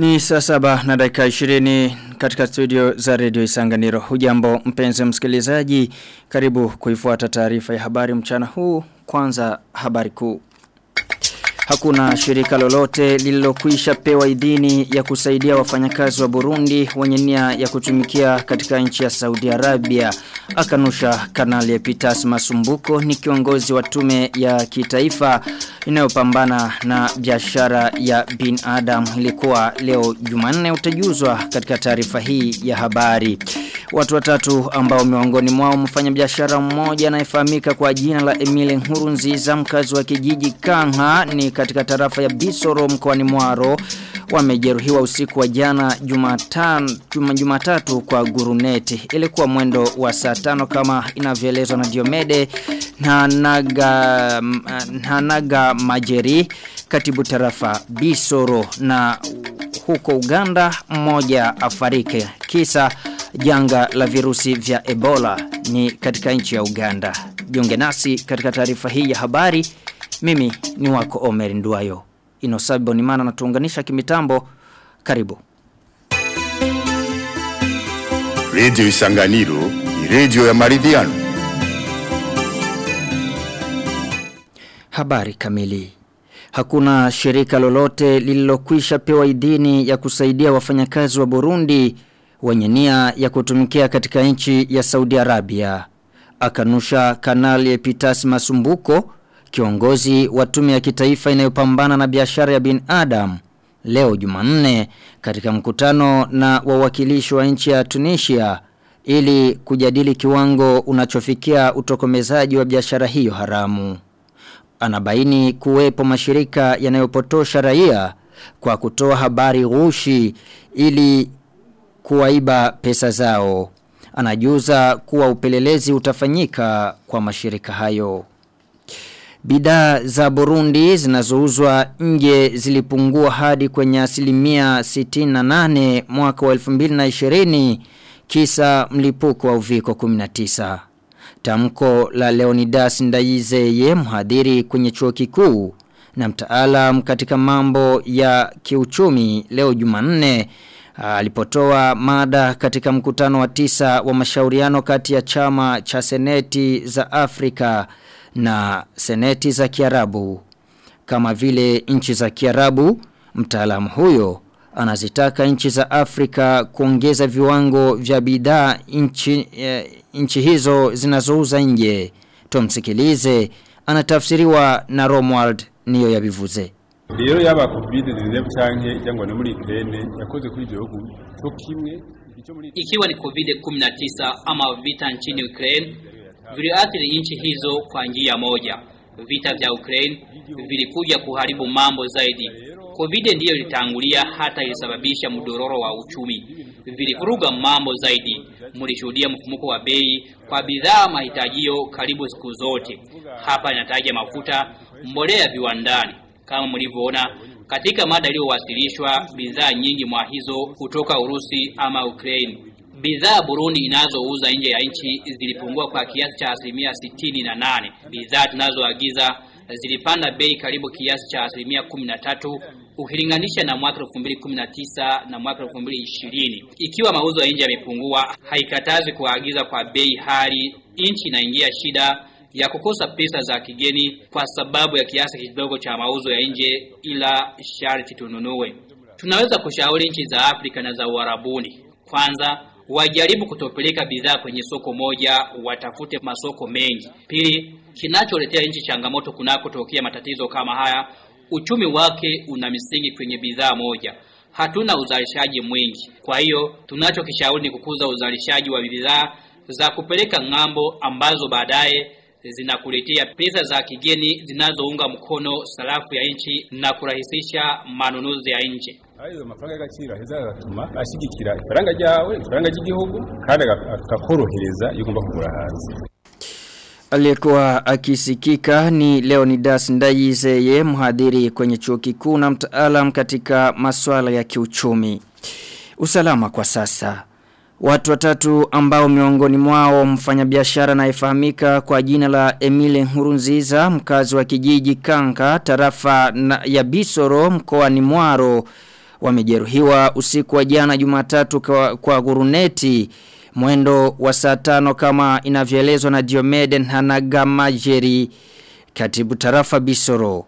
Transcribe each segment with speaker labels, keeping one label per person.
Speaker 1: Ni saa saba na dakika 20 katika studio za redio Isanganiro. Hujambo mpenzi msikilizaji, karibu kuifuata taarifa ya habari mchana huu. Kwanza habari kuu. Hakuna shirika lolote lililokwisha pewa idhini ya kusaidia wafanyakazi wa Burundi wenye nia ya kutumikia katika nchi ya Saudi Arabia. Akanusha kanali Epitas Masumbuko ni kiongozi wa tume ya kitaifa inayopambana na biashara ya bin Adam ilikuwa leo Jumanne utajuzwa katika taarifa hii ya habari. Watu watatu ambao miongoni mwao mfanyabiashara mmoja anayefahamika kwa jina la Emile Nkurunziza mkazi wa kijiji Kanga ni katika tarafa ya Bisoro mkoani Mwaro wamejeruhiwa usiku wa jana Jumatano Jumatatu kwa guruneti ilikuwa mwendo wa saa tano kama inavyoelezwa na Diomede na naga na naga majeri katibu tarafa Bisoro na huko Uganda mmoja afarike kisa janga la virusi vya Ebola ni katika nchi ya Uganda. Jiunge nasi katika taarifa hii ya habari. Mimi ni wako Omer Nduayo. Inosabo ni maana natuunganisha kimitambo. Karibu.
Speaker 2: Radio Isanganiro ni radio ya maridhiano.
Speaker 1: Habari kamili. Hakuna shirika lolote lililokwisha pewa idhini ya kusaidia wafanyakazi wa Burundi wenye nia ya kutumikia katika nchi ya Saudi Arabia. Akanusha kanali Epitas Masumbuko, kiongozi wa tume ya kitaifa inayopambana na biashara ya bin Adam. Leo Jumanne katika mkutano na wawakilishi wa nchi ya Tunisia ili kujadili kiwango unachofikia utokomezaji wa biashara hiyo haramu. Anabaini kuwepo mashirika yanayopotosha raia kwa kutoa habari ghushi ili kuwaiba pesa zao. Anajuza kuwa upelelezi utafanyika kwa mashirika hayo. Bidhaa za Burundi zinazouzwa nje zilipungua hadi kwenye asilimia 68 mwaka wa 2020 kisa mlipuko wa uviko 19. Tamko la Leonidas Ndayizeye mhadhiri kwenye chuo kikuu na mtaalam katika mambo ya kiuchumi leo Jumanne alipotoa mada katika mkutano wa tisa wa mashauriano kati ya chama cha seneti za Afrika na seneti za Kiarabu. Kama vile nchi za Kiarabu, mtaalam huyo anazitaka nchi za Afrika kuongeza viwango vya bidhaa nchi, e, nchi hizo zinazouza nje. Tumsikilize anatafsiriwa na Romwald niyo yabivuze.
Speaker 3: rero yaba covid 19 canke cyangwa no muri Ukraine yakoze kuri gihugu cyo kimwe
Speaker 4: ikiwa ni covid 19 ama vita nchini Ukraine viliathiri nchi hizo kwa njia moja vita vya Ukraine vilikuja kuharibu mambo zaidi covid ndiyo ilitangulia hata ilisababisha mdororo wa uchumi vilivuruga mambo zaidi mlishuhudia mfumuko wa bei kwa bidhaa mahitajio karibu siku zote hapa inataja mafuta mbolea viwandani kama mlivyoona katika mada iliyowasilishwa bidhaa nyingi mwa hizo kutoka Urusi ama Ukraine. Bidhaa Burundi inazouza nje ya nchi zilipungua kwa kiasi cha asilimia sitini na nane. Bidhaa tunazoagiza zilipanda bei karibu kiasi cha asilimia kumi na tatu ukilinganisha na mwaka 2019 na mwaka 2020. Ikiwa mauzo ya nje yamepungua, haikatazi kuagiza kwa bei hali nchi inaingia shida ya kukosa pesa za kigeni kwa sababu ya kiasi kidogo cha mauzo ya nje ila sharti tununue. Tunaweza kushauri nchi za Afrika na za Uarabuni. Kwanza, wajaribu kutopeleka bidhaa kwenye soko moja, watafute masoko mengi. Pili, kinacholetea nchi changamoto kunakotokea matatizo kama haya, uchumi wake una misingi kwenye bidhaa moja. Hatuna uzalishaji mwingi. Kwa hiyo, tunachokishauri ni kukuza uzalishaji wa bidhaa za kupeleka ng'ambo ambazo baadaye zinakuletea pesa za kigeni zinazounga mkono sarafu ya nchi na kurahisisha manunuzi ya nje.
Speaker 3: ayo mafaranga y'agaciro aheza agatuma ashigikira ifaranga ryawe ifaranga ry'igihugu kandi akakorohereza iyo ugomba kugura hanze
Speaker 1: Aliyekuwa akisikika ni Leonidas Ndayizeye mhadhiri kwenye chuo kikuu na mtaalam katika masuala ya kiuchumi. Usalama kwa sasa. Watu watatu ambao miongoni mwao mfanyabiashara anayefahamika kwa jina la Emile Nkurunziza mkazi wa kijiji Kanka tarafa na ya Bisoro mkoa ni Mwaro wamejeruhiwa usiku wa jana Jumatatu kwa, kwa guruneti mwendo wa saa tano kama inavyoelezwa na Diomeden Hanagamajeri katibu tarafa Bisoro.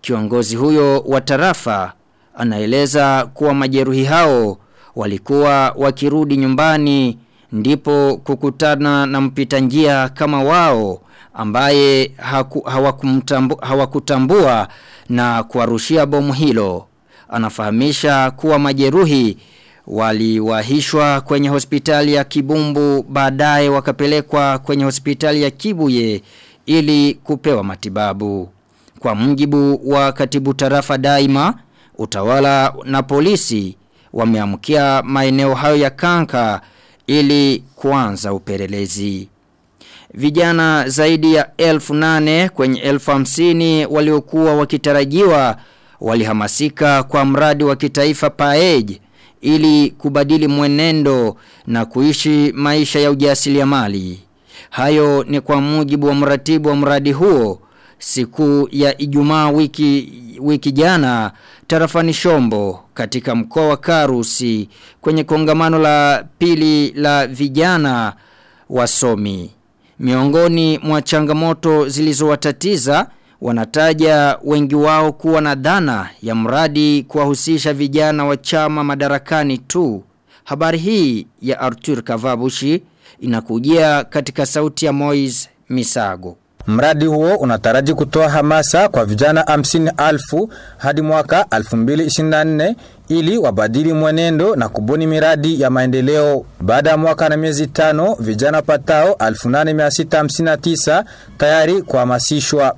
Speaker 1: Kiongozi huyo wa tarafa anaeleza kuwa majeruhi hao walikuwa wakirudi nyumbani ndipo kukutana na mpita njia kama wao ambaye hawakutambua hawa na kuwarushia bomu hilo. Anafahamisha kuwa majeruhi waliwahishwa kwenye hospitali ya Kibumbu baadaye wakapelekwa kwenye hospitali ya Kibuye ili kupewa matibabu. Kwa mjibu wa katibu tarafa daima, utawala na polisi wameamkia maeneo hayo ya Kanka ili kuanza upelelezi. Vijana zaidi ya elfu nane kwenye elfu hamsini waliokuwa wakitarajiwa walihamasika kwa mradi wa kitaifa paej ili kubadili mwenendo na kuishi maisha ya ujasiriamali. Hayo ni kwa mujibu wa mratibu wa mradi huo siku ya Ijumaa wiki wiki jana tarafani Shombo katika mkoa wa Karusi kwenye kongamano la pili la vijana wasomi. Miongoni mwa changamoto zilizowatatiza wanataja wengi wao kuwa na dhana ya mradi kuwahusisha vijana wa chama madarakani tu. Habari hii ya Arthur Kavabushi inakujia katika sauti ya mois Misago.
Speaker 5: Mradi huo unataraji kutoa hamasa kwa vijana hamsini alfu hadi mwaka 2024 ili wabadili mwenendo na kubuni miradi ya maendeleo. Baada ya mwaka na miezi tano, vijana patao 8659 tayari kuhamasishwa.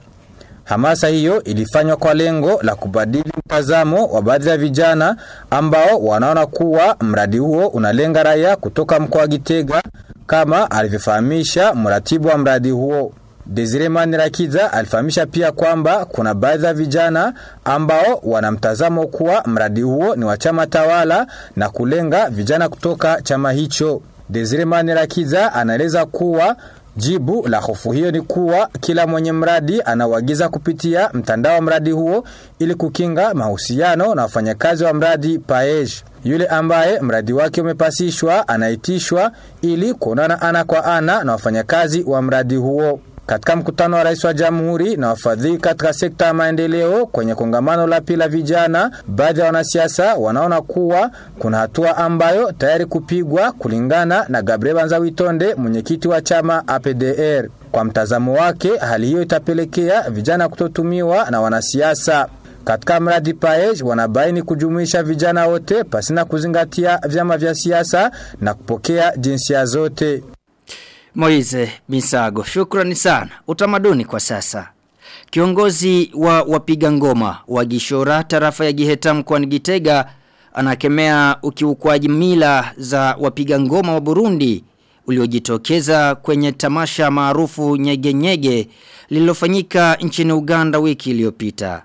Speaker 5: Hamasa hiyo ilifanywa kwa lengo la kubadili mtazamo wa baadhi ya vijana ambao wanaona kuwa mradi huo unalenga raia kutoka mkoa wa Gitega kama alivyofahamisha mratibu wa mradi huo. Desire Manirakiza alifahamisha pia kwamba kuna baadhi ya vijana ambao wanamtazamo kuwa mradi huo ni wa chama tawala na kulenga vijana kutoka chama hicho. Desire Manirakiza anaeleza kuwa Jibu la hofu hiyo ni kuwa kila mwenye mradi anawagiza kupitia mtandao wa mradi huo ili kukinga mahusiano na wafanyakazi wa mradi Paej. Yule ambaye mradi wake umepasishwa anaitishwa ili kuonana ana kwa ana na wafanyakazi wa mradi huo. Katika mkutano wa rais wa jamhuri na wafadhili katika sekta ya maendeleo kwenye kongamano la pila vijana, baadhi ya wanasiasa wanaona kuwa kuna hatua ambayo tayari kupigwa kulingana na Gabriel Banzawitonde, mwenyekiti wa chama APDR. Kwa mtazamo wake, hali hiyo itapelekea vijana kutotumiwa na wanasiasa. Katika mradi Paej wanabaini kujumuisha vijana wote pasina kuzingatia vyama vya siasa na kupokea jinsia zote.
Speaker 1: Moize Misago, shukrani sana. Utamaduni kwa sasa. Kiongozi wa wapiga ngoma wa Gishora tarafa ya Giheta mkoani Gitega anakemea ukiukwaji mila za wapiga ngoma wa Burundi uliojitokeza kwenye tamasha maarufu nyegenyege nyege lililofanyika nchini Uganda wiki iliyopita.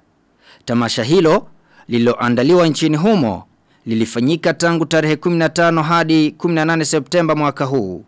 Speaker 1: Tamasha hilo lililoandaliwa nchini humo lilifanyika tangu tarehe 15 hadi 18 Septemba mwaka huu.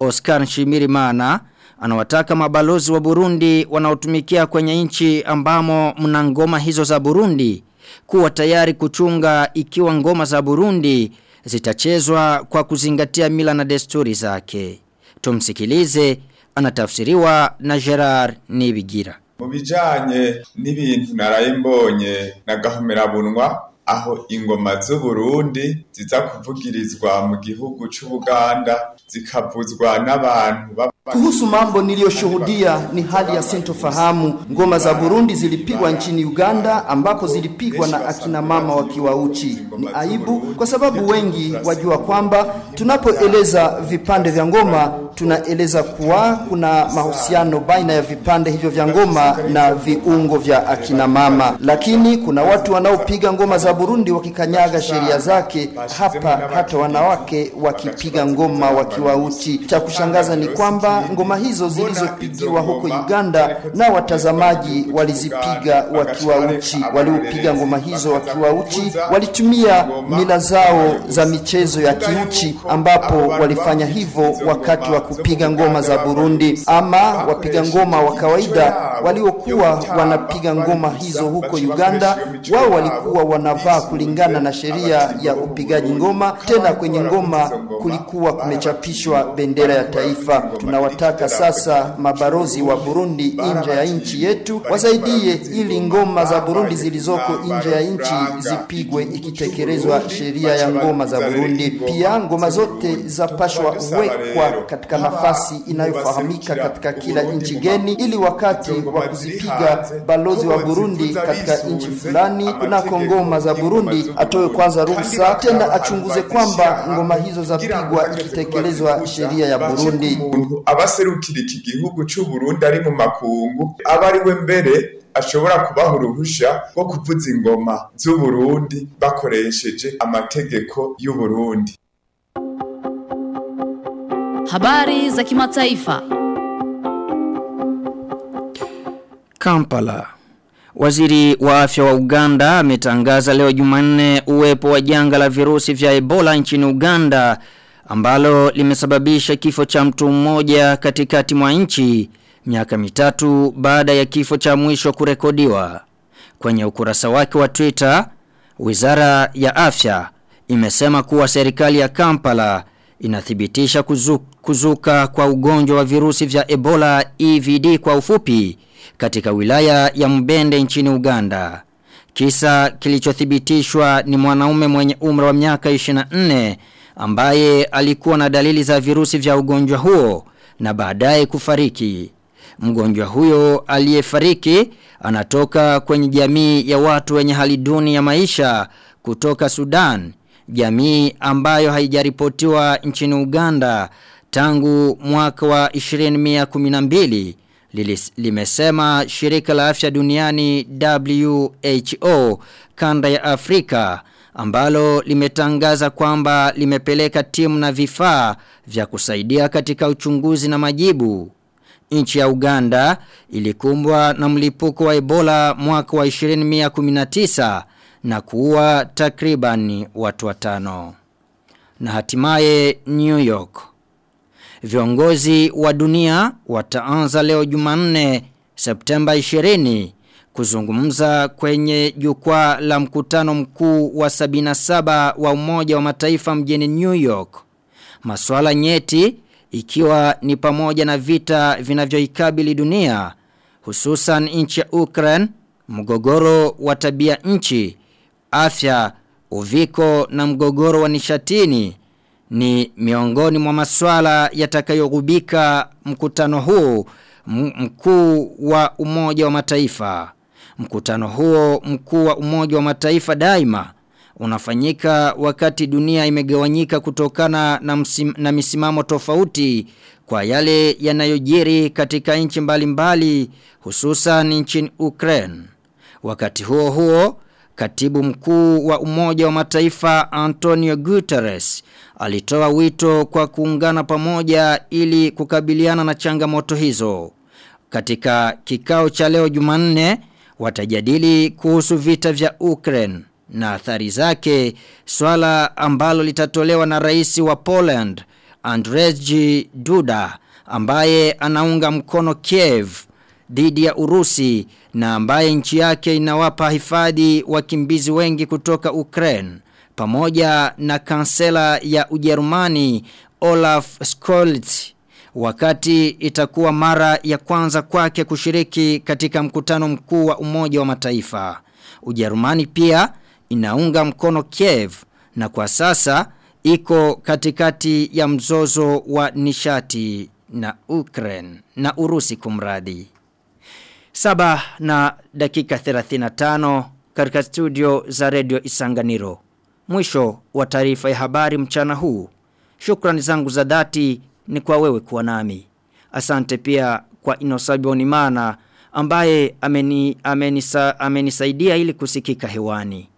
Speaker 1: Oscar Nshimirimana anawataka mabalozi wa Burundi wanaotumikia kwenye nchi ambamo mna ngoma hizo za Burundi kuwa tayari kuchunga ikiwa ngoma za Burundi zitachezwa kwa kuzingatia mila na desturi zake. Tumsikilize anatafsiriwa na Gerard Nibigira.
Speaker 6: Mubijanye n'ibintu narayimbonye na gahomerabunwa aho ingoma z'uburundi ziza kuvugirizwa mu gihugu c'ubuganda zikavuzwa n'abantu
Speaker 7: Kuhusu mambo niliyoshuhudia ni hali ya sintofahamu. Ngoma za Burundi zilipigwa nchini Uganda ambako zilipigwa na akina mama wakiwa uchi. Ni aibu kwa sababu wengi wajua kwamba tunapoeleza vipande vya ngoma tunaeleza kuwa kuna mahusiano baina ya vipande hivyo vya ngoma na viungo vya akina mama, lakini kuna watu wanaopiga ngoma za Burundi wakikanyaga sheria zake, hapa hata wanawake wakipiga ngoma wakiwa uchi. Cha kushangaza ni kwamba ngoma hizo zilizopigiwa huko Uganda na watazamaji walizipiga wakiwa uchi. Waliopiga ngoma hizo wakiwa uchi walitumia mila zao za michezo ya kiuchi, ambapo walifanya hivyo wakati wa kupiga ngoma za Burundi. Ama wapiga ngoma wa kawaida waliokuwa wanapiga ngoma hizo huko Uganda, wao walikuwa wanavaa kulingana na sheria ya upigaji ngoma. Tena kwenye ngoma kulikuwa kumechapishwa bendera ya taifa. Tunawataka sasa mabarozi wa Burundi nje ya nchi yetu wasaidie ili ngoma za Burundi zilizoko nje ya nchi zipigwe ikitekelezwa sheria ya ngoma za Burundi. Pia ngoma zote zapashwa wekwa katika nafasi inayofahamika katika kila nchi geni, ili wakati wa kuzipiga balozi wa Burundi katika nchi fulani kunako ngoma za Burundi atoe kwanza ruhusa, tena achunguze kwamba ngoma hizo zapigwa ikitekelezwa sheria ya Burundi.
Speaker 6: Abaserukira iki gihugu c'u Burundi ari mu makungu aba ari we mbere ashobora kubaha uruhusha rwo kuvuza ingoma z'u Burundi bakoresheje amategeko y'u Burundi
Speaker 8: Habari za kimataifa.
Speaker 1: Kampala. Waziri wa afya wa Uganda ametangaza leo Jumanne uwepo wa janga la virusi vya Ebola nchini Uganda ambalo limesababisha kifo cha mtu mmoja katikati mwa nchi miaka mitatu baada ya kifo cha mwisho kurekodiwa. Kwenye ukurasa wake wa Twitter, Wizara ya Afya imesema kuwa serikali ya Kampala inathibitisha kuzu, kuzuka kwa ugonjwa wa virusi vya Ebola EVD kwa ufupi katika wilaya ya Mbende nchini Uganda. Kisa kilichothibitishwa ni mwanaume mwenye umri wa miaka 24 ambaye alikuwa na dalili za virusi vya ugonjwa huo na baadaye kufariki. Mgonjwa huyo aliyefariki anatoka kwenye jamii ya watu wenye hali duni ya maisha kutoka Sudan, jamii ambayo haijaripotiwa nchini Uganda tangu mwaka wa 2012 limesema shirika la afya duniani WHO kanda ya Afrika ambalo limetangaza kwamba limepeleka timu na vifaa vya kusaidia katika uchunguzi na majibu. Nchi ya Uganda ilikumbwa na mlipuko wa Ebola mwaka wa 2019 na kuua takribani watu watano. Na hatimaye New York. Viongozi wa dunia wataanza leo Jumanne Septemba 20 kuzungumza kwenye jukwaa la mkutano mkuu wa 77 wa Umoja wa Mataifa mjini New York. Masuala nyeti ikiwa ni pamoja na vita vinavyoikabili dunia hususan nchi ya Ukraine, mgogoro wa tabia nchi, afya, uviko na mgogoro wa nishatini ni miongoni mwa maswala yatakayogubika mkutano huu mkuu wa Umoja wa Mataifa. Mkutano huo mkuu wa Umoja wa Mataifa daima unafanyika wakati dunia imegawanyika kutokana na, msim, na misimamo tofauti kwa yale yanayojiri katika nchi mbalimbali hususan nchini Ukraine. Wakati huo huo, katibu mkuu wa Umoja wa Mataifa Antonio Guterres alitoa wito kwa kuungana pamoja ili kukabiliana na changamoto hizo. Katika kikao cha leo Jumanne watajadili kuhusu vita vya Ukraine na athari zake swala ambalo litatolewa na rais wa Poland Andrzej Duda ambaye anaunga mkono Kiev dhidi ya Urusi na ambaye nchi yake inawapa hifadhi wakimbizi wengi kutoka Ukraine pamoja na kansela ya Ujerumani Olaf Scholz wakati itakuwa mara ya kwanza kwake kushiriki katika mkutano mkuu wa Umoja wa Mataifa. Ujerumani pia inaunga mkono Kiev na kwa sasa iko katikati ya mzozo wa nishati na Ukraine na Urusi kumradi. Saba na dakika 35 katika studio za redio Isanganiro. Mwisho wa taarifa ya habari mchana huu. Shukrani zangu za dhati ni kwa wewe kuwa nami. Asante pia kwa inosaboni mana ambaye ameni, amenisa, amenisaidia ili kusikika hewani.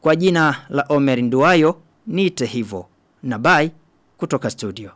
Speaker 1: Kwa jina la Omer Nduwayo, niite hivo. Na bye kutoka studio.